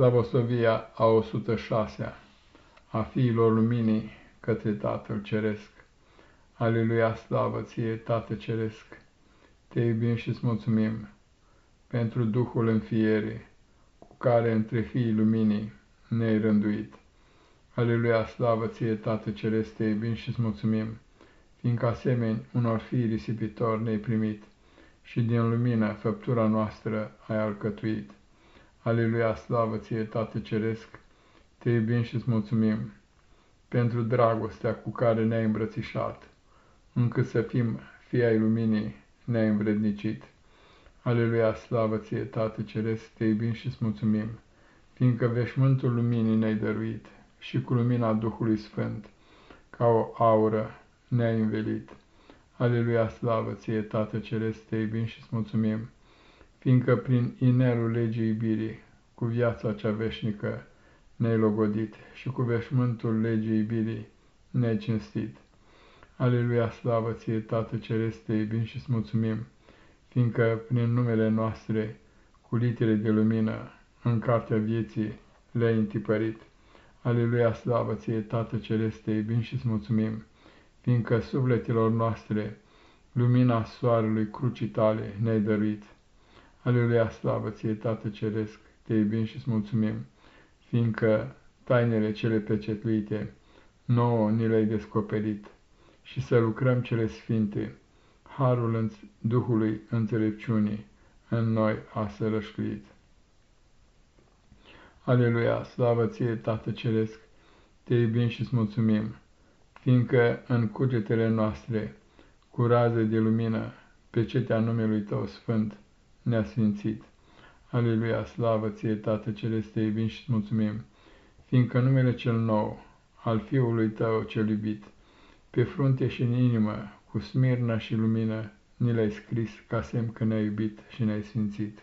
Slavosovia a 106-a a fiilor luminii către Tatăl Ceresc. Aleluia, slavă ție, Tată Ceresc! Te iubim și îți mulțumim pentru Duhul înfierii, cu care între fiii luminii ne-ai rânduit. Aleluia, slavă ție, Tată Ceresc, te iubim și îți mulțumim, fiindcă asemeni unor fii risipitori ne-ai primit și din lumină făptura noastră ai alcătuit. Aleluia, slavă ție, Tată Ceresc, te iubim și îți mulțumim pentru dragostea cu care ne-ai îmbrățișat, încât să fim fii ai luminii ne-ai învrednicit. Aleluia, slavă ție, Tată Ceresc, te iubim și îți mulțumim, fiindcă veșmântul luminii ne-ai dăruit și cu lumina Duhului Sfânt, ca o aură, ne-ai învelit. Aleluia, slavă ție, Tată Ceresc, te iubim și îți mulțumim, fiindcă prin inelul legii iubirii, cu viața cea veșnică, ne-ai logodit și cu veșmântul legii iubirii ne-ai cinstit. Aleluia, slavă ție, Tată Ceresc, te iubim și îți mulțumim, fiindcă prin numele noastre, cu litere de lumină, în cartea vieții le-ai întipărit. Aleluia, slavă ție, Tată Ceresc, te iubim și îți mulțumim, fiindcă sufletelor noastre, lumina soarelui crucii tale ne-ai dăruit. Aleluia, slavă ție, Tată Ceresc, te iubim și îți mulțumim, fiindcă tainele cele pecetluite nouă ni le-ai descoperit și să lucrăm cele sfinte, harul Duhului înțelepciunii în noi a sărășcuit. Aleluia, slavă ție, Tată Ceresc, te iubim și îți mulțumim, fiindcă în cugetele noastre, cu rază de lumină, pecetea numelui Tău Sfânt ne-a sfințit. Aleluia, slavă ție, Tată Celeste, te iubim și mulțumim, fiindcă numele cel nou al Fiului Tău cel iubit, pe frunte și în inimă, cu smirna și lumină, ni l-ai scris ca semn că ne-ai iubit și ne-ai sfințit.